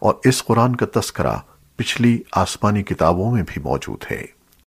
اور اس قرآن کا تذکرہ پچھلی آسمانی کتابوں میں بھی موجود ہے۔